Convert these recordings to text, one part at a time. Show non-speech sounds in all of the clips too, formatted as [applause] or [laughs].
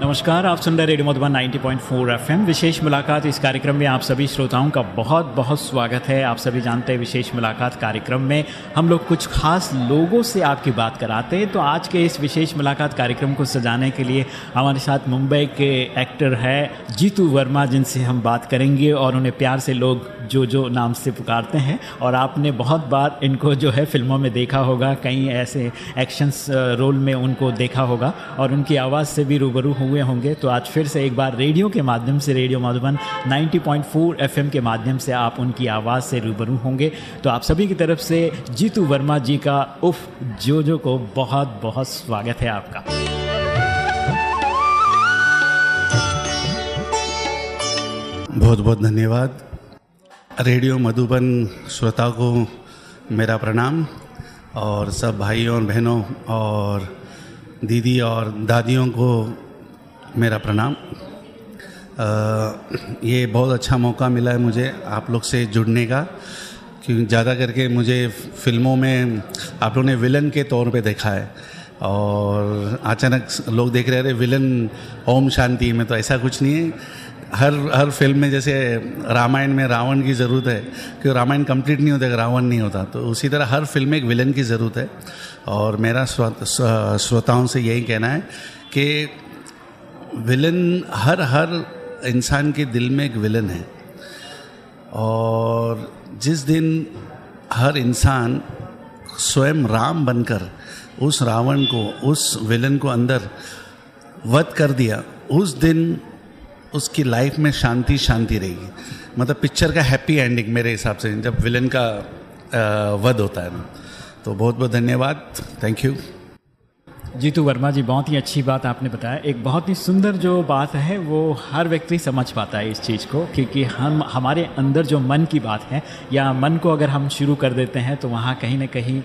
नमस्कार, आप सुन रहे रेडियो मधुबन 90.4 एफएम विशेष मुलाकात इस कार्यक्रम में आप सभी श्रोताओं का बहुत बहुत स्वागत है। आप सभी जानते हैं विशेष मुलाकात कार्यक्रम में हम लोग कुछ खास लोगों से आपकी बात कराते हैं। तो आज के इस विशेष मुलाकात कार्यक्रम को सजाने के लिए हमारे साथ मुंबई के एक्टर है जीतू वर्मा, जिनसे हम बात करेंगे और उन्हें प्यार से लोग जो जो नाम से पुकारते हैं। और आपने बहुत बार इनको जो है फ़िल्मों में देखा होगा, कई ऐसे एक्शंस रोल में उनको देखा होगा। और उनकी आवाज़ से भी रूबरू हुए होंगे। तो आज फिर से एक बार रेडियो के माध्यम से, रेडियो मधुबन 90.4 एफएम के माध्यम से आप उनकी आवाज़ से रूबरू होंगे। तो आप सभी की तरफ़ से जीतू वर्मा जी का उफ जो जो को बहुत बहुत स्वागत है आपका। बहुत बहुत धन्यवाद। रेडियो मधुबन श्रोताओं को मेरा प्रणाम और सब भाइयों और बहनों और दीदी और दादियों को मेरा प्रणाम। ये बहुत अच्छा मौका मिला है मुझे आप लोग से जुड़ने का क्योंकि ज़्यादा करके मुझे फ़िल्मों में आप लोगों ने विलन के तौर पे देखा है और अचानक लोग देख रहे हैं विलन, ओम शांति, में तो ऐसा कुछ नहीं है। हर हर फ़िल्म में जैसे रामायण में रावण की ज़रूरत है क्योंकि रामायण कंप्लीट नहीं होता अगर रावण नहीं होता तो उसी तरह हर फ़िल्म में एक विलन की ज़रूरत है। और मेरा श्रोताओं से यही कहना है कि विलन हर हर इंसान के दिल में एक विलन है। और जिस दिन हर इंसान स्वयं राम बनकर उस रावण को, उस विलन को अंदर वध कर दिया, उस दिन उसकी लाइफ में शांति शांति रहेगी। मतलब पिक्चर का हैप्पी एंडिंग मेरे हिसाब से, जब विलन का वध होता है ना। तो बहुत बहुत धन्यवाद। थैंक यू जीतू वर्मा जी, बहुत ही अच्छी बात आपने बताया। एक बहुत ही सुंदर जो बात है, वो हर व्यक्ति समझ पाता है इस चीज़ को, क्योंकि हम, हमारे अंदर जो मन की बात है, या मन को अगर हम शुरू कर देते हैं तो वहाँ कहीं ना कहीं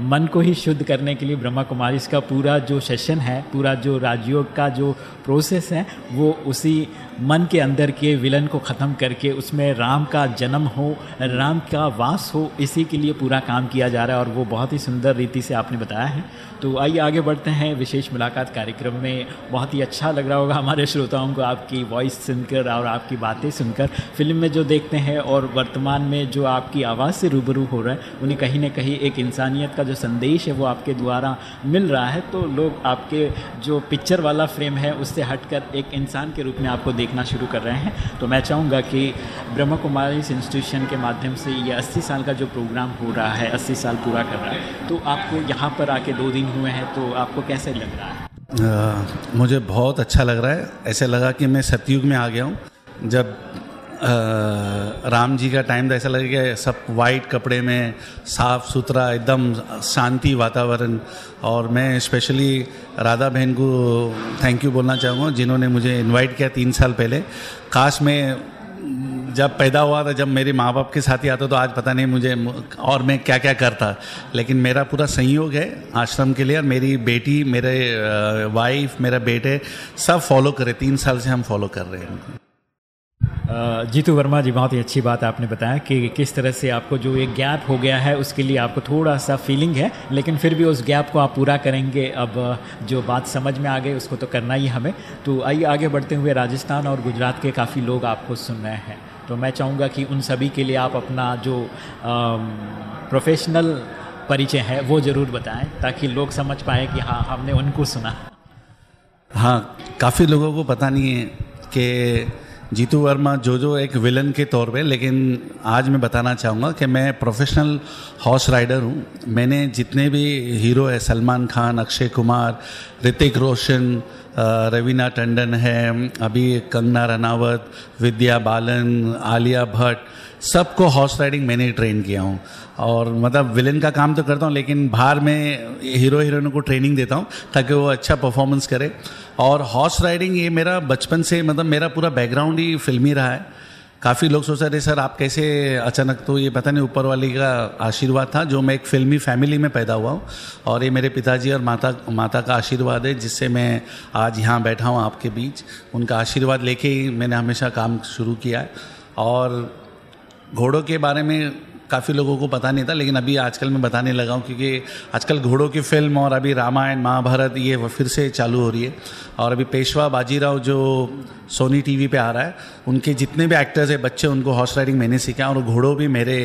मन को ही शुद्ध करने के लिए ब्रह्मा कुमारी इसका पूरा जो सेशन है, पूरा जो राजयोग का जो प्रोसेस है, वो उसी मन के अंदर के विलन को ख़त्म करके उसमें राम का जन्म हो, राम का वास हो, इसी के लिए पूरा काम किया जा रहा है और वो बहुत ही सुंदर रीति से आपने बताया है। तो आइए आगे बढ़ते हैं विशेष मुलाकात कार्यक्रम में। बहुत ही अच्छा लग रहा होगा हमारे श्रोताओं को आपकी वॉइस सुनकर और आपकी बातें सुनकर। फ़िल्म में जो देखते हैं और वर्तमान में जो आपकी आवाज़ से रूबरू हो रहा है, उन्हें कहीं ना कहीं एक इंसानियत का जो संदेश है वो आपके द्वारा मिल रहा है। तो लोग आपके जो पिक्चर वाला फ्रेम है, उससे हटकर एक इंसान के रूप में आपको देखना शुरू कर रहे हैं। तो मैं चाहूँगा कि ब्रह्म कुमारी इंस्टीट्यूशन के माध्यम से ये अस्सी साल का जो प्रोग्राम हो रहा है अस्सी साल पूरा कर रहा है तो आपको यहाँ पर आके दो दिन हुए हैं तो आपको कैसे लग रहा है? आ, मुझे बहुत अच्छा लग रहा है। ऐसे लगा कि मैं सतयुग में आ गया हूँ। जब राम जी का टाइम था ऐसा लगे कि सब वाइट कपड़े में साफ़ सुथरा, एकदम शांति वातावरण। और मैं स्पेशली राधा बहन को थैंक यू बोलना चाहूँगा, जिन्होंने मुझे इनवाइट किया तीन साल पहले। काश में जब पैदा हुआ था, जब मेरे माँ बाप के साथ ही आता तो आज पता नहीं मुझे और मैं क्या क्या करता। लेकिन मेरा पूरा संयोग है आश्रम के लिए और मेरी बेटी, मेरे वाइफ मेरा बेटे सब फॉलो करे तीन साल से हम फॉलो कर रहे हैं। जीतू वर्मा जी, बहुत ही अच्छी बात आपने बताया कि किस तरह से आपको जो एक गैप हो गया है, उसके लिए आपको थोड़ा सा फीलिंग है, लेकिन फिर भी उस गैप को आप पूरा करेंगे। अब जो बात समझ में आ गई, उसको तो करना ही हमें। तो आइए आगे बढ़ते हुए राजस्थान और गुजरात के काफ़ी लोग आपको सुन रहे हैं। तो मैं चाहूँगा कि उन सभी के लिए आप अपना जो प्रोफेशनल परिचय है, वो ज़रूर बताएँ, ताकि लोग समझ पाए कि हाँ हमने उनको सुना। हाँ काफ़ी लोगों को पता नहीं है कि जीतू वर्मा जो जो एक विलन के तौर पे, लेकिन आज मैं बताना चाहूँगा कि मैं प्रोफेशनल हॉर्स राइडर हूँ। मैंने जितने भी हीरो है, सलमान खान, अक्षय कुमार, ऋतिक रोशन रवीना टंडन है, अभी कंगना रनावत, विद्या बालन, आलिया भट्ट, सबको हॉर्स राइडिंग मैंने ट्रेन किया हूँ। और मतलब विलेन का काम तो करता हूँ, लेकिन बाहर में हीरो हीरोइनों को ट्रेनिंग देता हूँ, ताकि वो अच्छा परफॉर्मेंस करे। और हॉर्स राइडिंग ये मेरा बचपन से मतलब मेरा पूरा बैकग्राउंड ही फिल्मी रहा है। काफ़ी लोग सोच रहे सर, आप कैसे अचानक तो ये पता नहीं ऊपर वाली का आशीर्वाद था जो मैं एक फिल्मी फैमिली में पैदा हुआ हूँ और ये मेरे पिताजी और माता माता का आशीर्वाद है जिससे मैं आज यहाँ बैठा हूँ आपके बीच। उनका आशीर्वाद लेके ही मैंने हमेशा काम शुरू किया है। और घोड़ों के बारे में काफ़ी लोगों को पता नहीं था, लेकिन अभी आजकल मैं बताने लगा हूँ क्योंकि आजकल घोड़ों की फ़िल्म और अभी रामायण, महाभारत, ये फिर से चालू हो रही है। और अभी पेशवा बाजीराव जो सोनी टीवी पे आ रहा है, उनके जितने भी एक्टर्स हैं, बच्चे उनको हॉर्स राइडिंग मैंने सीखा और घोड़ों भी मेरे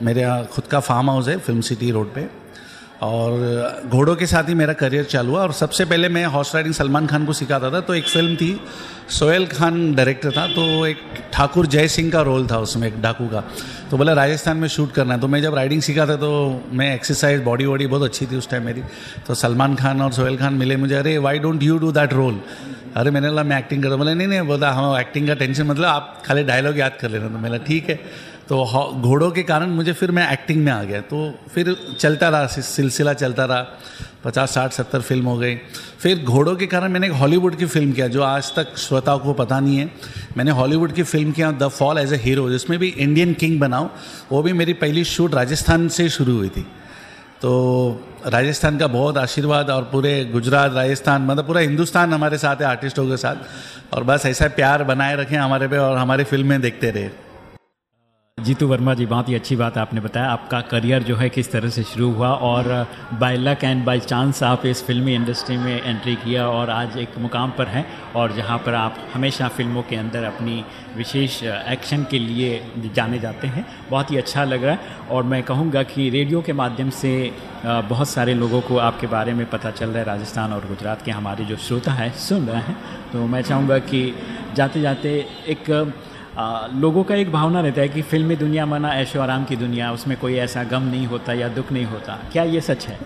मेरे खुद का फार्म हाउस है फ़िल्म सिटी रोड पे। और घोड़ों के साथ ही मेरा करियर चालू हुआ और सबसे पहले मैं हॉर्स राइडिंग सलमान खान को सिखाता था। तो एक फ़िल्म थी सोहेल खान डायरेक्टर था। तो एक ठाकुर जय सिंह का रोल था उसमें, एक डाकू का। तो बोला, राजस्थान में शूट करना है। तो मैं जब राइडिंग सीखा था तो मैं एक्सरसाइज बॉडी वॉडी बहुत अच्छी थी उस टाइम मेरी। तो सलमान खान और सोहेल खान मिले मुझे, अरे why don't you do that role अरे, मैंने बोला, मैं एक्टिंग करता बोला, नहीं नहीं, बोला हाँ एक्टिंग का टेंशन मतलब आप खाली डायलॉग याद कर लेना। तो मेरा ठीक है। तो घोड़ों के कारण मुझे फिर मैं एक्टिंग में आ गया। तो फिर चलता रहा सिलसिला चलता रहा। पचास, साठ, सत्तर फ़िल्म हो गई। फिर घोड़ों के कारण मैंने एक हॉलीवुड की फ़िल्म किया, जो आज तक श्रोताओं को पता नहीं है। मैंने हॉलीवुड की फ़िल्म किया the fall as a hero जिसमें भी इंडियन किंग बनाओ वो भी मेरी पहली शूट राजस्थान से शुरू हुई थी। तो राजस्थान का बहुत आशीर्वाद और पूरे गुजरात, राजस्थान मतलब पूरा हिंदुस्तान हमारे साथ है आर्टिस्टों के साथ। और बस ऐसा प्यार बनाए रखें हमारे पे और हमारी फ़िल्में देखते रहे। जीतू वर्मा जी, बहुत ही अच्छी बात आपने बताया। आपका करियर जो है किस तरह से शुरू हुआ और by luck and by chance आप इस फिल्मी इंडस्ट्री में एंट्री किया और आज एक मुकाम पर हैं और जहाँ पर आप हमेशा फ़िल्मों के अंदर अपनी विशेष एक्शन के लिए जाने जाते हैं। बहुत ही अच्छा लग रहा है और मैं कहूँगा कि रेडियो के माध्यम से बहुत सारे लोगों को आपके बारे में पता चल रहा है, राजस्थान और गुजरात के हमारे जो श्रोता हैं, सुन रहे हैं। तो मैं चाहूँगा कि जाते जाते एक आ, लोगों का एक भावना रहता है कि फिल्मी दुनिया माना ऐशो आराम की दुनिया उसमें कोई ऐसा गम नहीं होता या दुख नहीं होता। क्या ये सच है?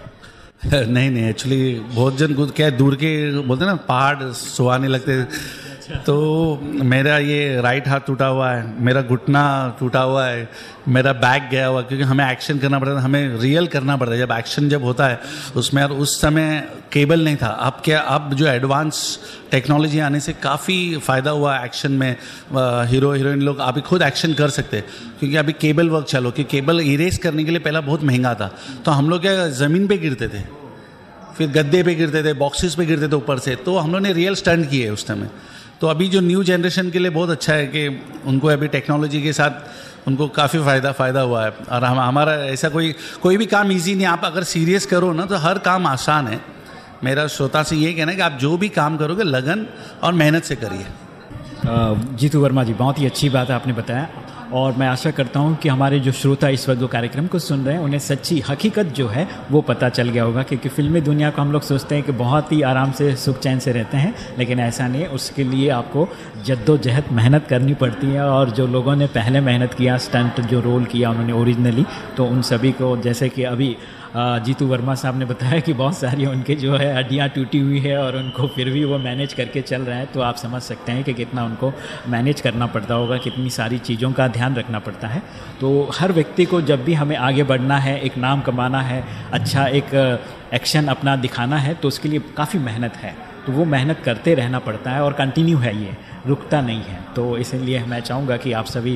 [laughs] नहीं नहीं एक्चुअली बहुत जन क्या दूर के बोलते ना पहाड़ सुहाने लगते तो मेरा ये राइट हाथ टूटा हुआ है, मेरा घुटना टूटा हुआ है, मेरा बैक गया हुआ क्योंकि हमें एक्शन करना पड़ता है हमें रियल करना पड़ता है जब एक्शन जब होता है, उसमें और उस समय केबल नहीं था। अब क्या, अब जो एडवांस टेक्नोलॉजी आने से काफ़ी फ़ायदा हुआ एक्शन में। हीरो हीरोइन लोग अभी खुद एक्शन कर सकते क्योंकि अभी केबल वर्क चलो कि केबल इरेज करने के लिए पहला बहुत महँगा था। तो हम लोग क्या, ज़मीन पे गिरते थे, फिर गद्दे पे गिरते थे बॉक्सेस पे गिरते थे ऊपर से। तो हम लोग ने रियल स्टंट किए उस समय तो अभी जो न्यू जनरेशन के लिए बहुत अच्छा है कि उनको अभी टेक्नोलॉजी के साथ उनको काफ़ी फ़ायदा फ़ायदा हुआ है। और हम, हमारा ऐसा कोई कोई भी काम इजी नहीं, आप अगर सीरियस करो ना तो हर काम आसान है। मेरा श्रोता से ये कहना है कि आप जो भी काम करोगे, लगन और मेहनत से करिए। जीतू वर्मा जी, बहुत ही अच्छी बात है आपने बताया। और मैं आशा करता हूँ कि हमारे जो श्रोता इस वक्त जो कार्यक्रम को सुन रहे हैं, उन्हें सच्ची हकीकत जो है, वो पता चल गया होगा, क्योंकि फिल्मी दुनिया को हम लोग सोचते हैं कि बहुत ही आराम से सुख चैन से रहते हैं, लेकिन ऐसा नहीं है। उसके लिए आपको जद्दोजहद मेहनत करनी पड़ती है, और जो लोगों ने पहले मेहनत किया, स्टंट जो रोल किया उन्होंने ओरिजिनली तो उन सभी को जैसे कि अभी जीतू वर्मा साहब ने बताया कि बहुत सारी उनके जो है हड्डियाँ टूटी हुई है और उनको फिर भी वो मैनेज करके चल रहे हैं। तो आप समझ सकते हैं कि कितना उनको मैनेज करना पड़ता होगा, कितनी सारी चीज़ों का ध्यान रखना पड़ता है। तो हर व्यक्ति को जब भी हमें आगे बढ़ना है, एक नाम कमाना है अच्छा एक एक्शन अपना दिखाना है तो उसके लिए काफ़ी मेहनत है। तो वो मेहनत करते रहना पड़ता है और कंटिन्यू है ये। रुकता नहीं है। तो इसीलिए मैं चाहूँगा कि आप सभी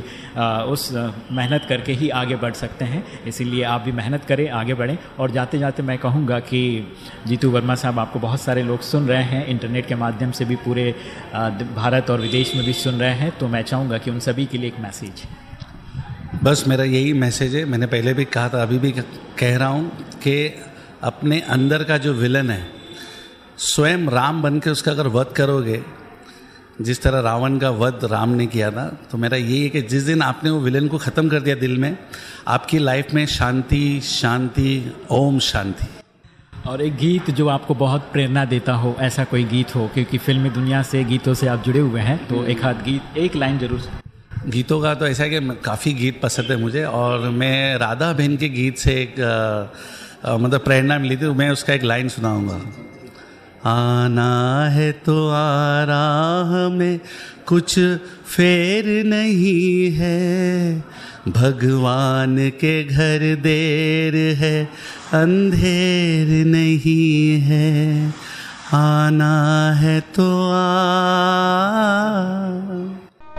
उस मेहनत करके ही आगे बढ़ सकते हैं। इसीलिए आप भी मेहनत करें, आगे बढ़ें। और जाते जाते मैं कहूँगा कि जीतू वर्मा साहब आपको बहुत सारे लोग सुन रहे हैं। इंटरनेट के माध्यम से भी पूरे भारत और विदेश में भी सुन रहे हैं। तो मैं चाहूँगा कि उन सभी के लिए एक मैसेज। बस मेरा यही मैसेज है। मैंने पहले भी कहा था, अभी भी कह रहा हूँ कि अपने अंदर का जो विलन है, स्वयं राम बन के उसका अगर वध करोगे जिस तरह रावण का वध राम ने किया था तो मेरा ये है कि जिस दिन आपने वो विलन को ख़त्म कर दिया दिल में आपकी लाइफ में शांति शांति ओम शांति। और एक गीत जो आपको बहुत प्रेरणा देता हो ऐसा कोई गीत हो क्योंकि फिल्मी दुनिया से गीतों से आप जुड़े हुए हैं तो एक हाथ गीत एक लाइन ज़रूर। गीतों का तो ऐसा है कि काफ़ी गीत पसंद है मुझे और मैं राधा बहन के गीत से एक आ, आ, मतलब प्रेरणा मिली थी मैं उसका एक लाइन सुनाऊँगा। आना है तो आ रहा में कुछ फेर नहीं है। भगवान के घर देर है, अंधेर नहीं है। आना है तो आ,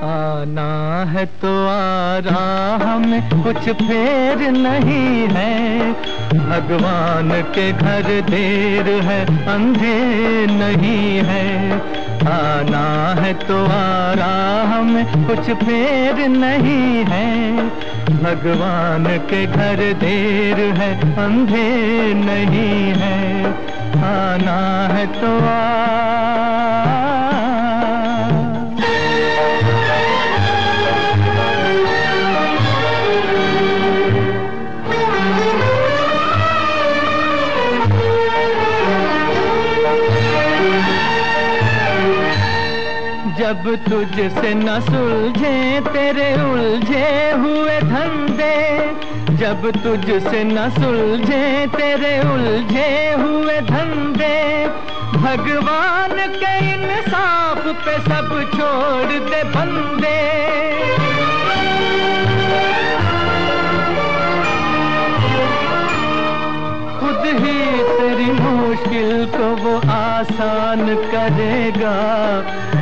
आना है तो आ रहा में कुछ फेर नहीं है। भगवान के घर देर है अंधेर नहीं है। आना है तो आ रहा में कुछ फेर नहीं है। भगवान के घर देर है अंधेर नहीं है। आना है तो आ जब तुझसे न सुलझे, तेरे उलझे हुए धंधे। जब तुझसे न सुलझे, तेरे उलझे हुए धंधे। भगवान के इंसाफ पे सब छोड़ दे बंदे। ही तेरी मुश्किल को वो आसान करेगा।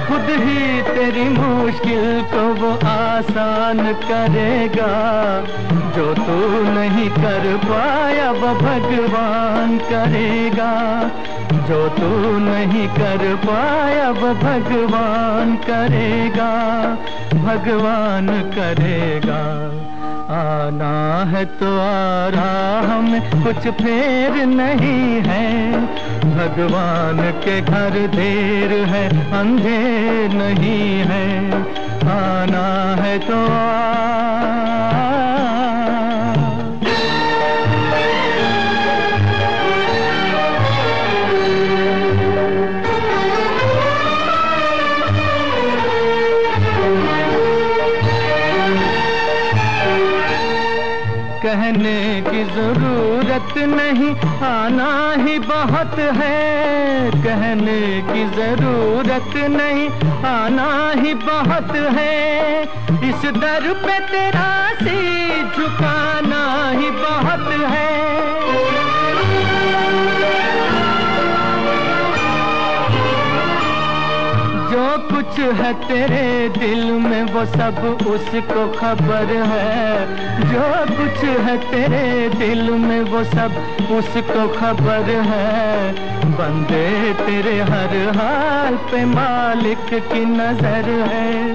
खुद ही तेरी मुश्किल को वो आसान करेगा। जो तू नहीं कर पाया, वो भगवान करेगा। जो तू नहीं कर पाया, वो भगवान करेगा। भगवान करेगा। आना है तो आ रहा हमें, कुछ फेर नहीं है। भगवान के घर देर है, अंधेर नहीं है। आना है तो आ नहीं, आना ही बहुत है। कहने की ज़रूरत नहीं, आना ही बहुत है। इस दर पे तेरा सी झुकाना ही बहुत है। कुछ है तेरे दिल में, वो सब उसको खबर है। जो कुछ है तेरे दिल में, वो सब उसको खबर है। बंदे तेरे हर हाल पे मालिक की नज़र है।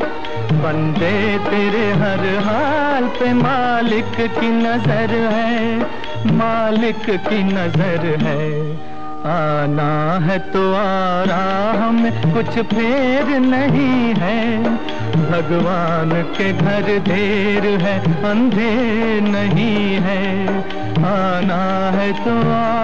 बंदे तेरे हर हाल पे मालिक की नज़र है। मालिक की नज़र है। आना है तो आ रहा हम कुछ फेर नहीं है। भगवान के घर देर है, अंधेर नहीं है। आना है तो आ।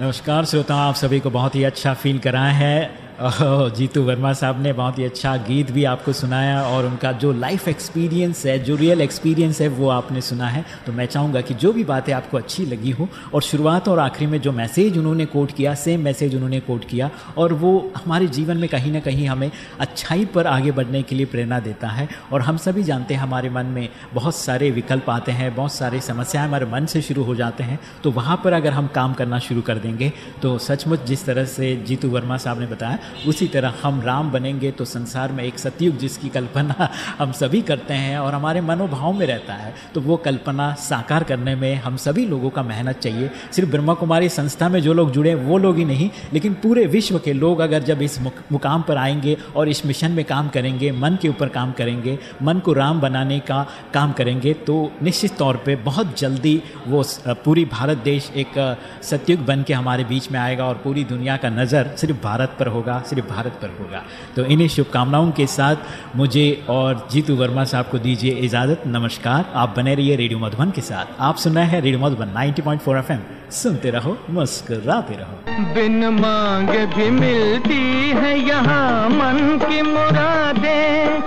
नमस्कार श्रोता आप सभी को बहुत ही अच्छा फील कराया है। जीतू वर्मा साहब ने बहुत ही अच्छा गीत भी आपको सुनाया और उनका जो लाइफ एक्सपीरियंस है, जो रियल एक्सपीरियंस है, वो आपने सुना है। तो मैं चाहूँगा कि जो भी बातें आपको अच्छी लगी हो और शुरुआत और आखिरी में जो मैसेज उन्होंने कोट किया सेम मैसेज उन्होंने कोट किया और वो हमारे जीवन में कहीं ना कहीं हमें अच्छाई पर आगे बढ़ने के लिए प्रेरणा देता है और हम सभी जानते हैं हमारे मन में बहुत सारे विकल्प आते हैं, बहुत सारे समस्याएँ हमारे मन से शुरू हो जाते हैं। तो वहाँ पर अगर हम काम करना शुरू कर देंगे तो सचमुच जिस तरह से जीतू वर्मा साहब ने बताया उसी तरह हम राम बनेंगे तो संसार में एक सतयुग जिसकी कल्पना हम सभी करते हैं और हमारे मनोभाव में रहता है तो वो कल्पना साकार करने में हम सभी लोगों का मेहनत चाहिए। सिर्फ़ ब्रह्मा कुमारी संस्था में जो लोग जुड़े, वो लोग ही नहीं, लेकिन पूरे विश्व के लोग अगर जब इस मुकाम पर आएँगे और इस मिशन में काम करेंगे, मन के ऊपर काम करेंगे, मन को राम बनाने का काम करेंगे तो निश्चित तौर पे बहुत जल्दी वो पूरी भारत देश एक सतयुग बन के हमारे बीच में आएगा और पूरी दुनिया का नज़र सिर्फ़ भारत पर होगा। सिर्फ़ भारत पर होगा। तो इन्हीं शुभकामनाओं के साथ मुझे और जीतू वर्मा साहब को दीजिए इजाज़त। नमस्कार। आप बने रहिए रेडियो मधुबन के साथ। आप सुन हैं रेडियो मधुबन 90.4 एफएम। सुनते रहो, मुस्कुराते रहो। बिन मांगे भी मिलती है यहाँ मन की मुरादें।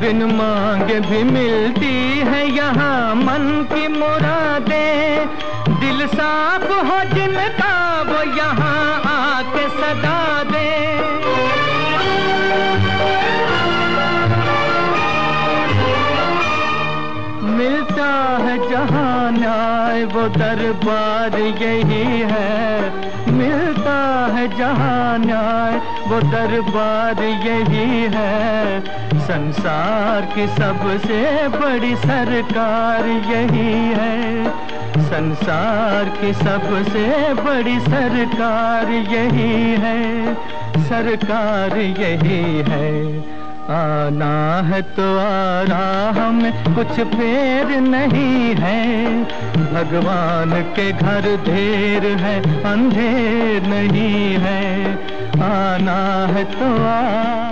बिन मांगे भी मिलती है यहाँ मन की मुरादें। दिल साफ़ हो जिनका वो यहाँ आके सदा दरबार यही है। मिलता है जहाँ न्याय, वो दरबार यही है। संसार की सबसे बड़ी सरकार यही है। संसार की सबसे बड़ी सरकार यही है। सरकार यही है। आना है तो आना, हमें कुछ फेर नहीं है। भगवान के घर ढेर है, अंधेर नहीं है। आना है तो आ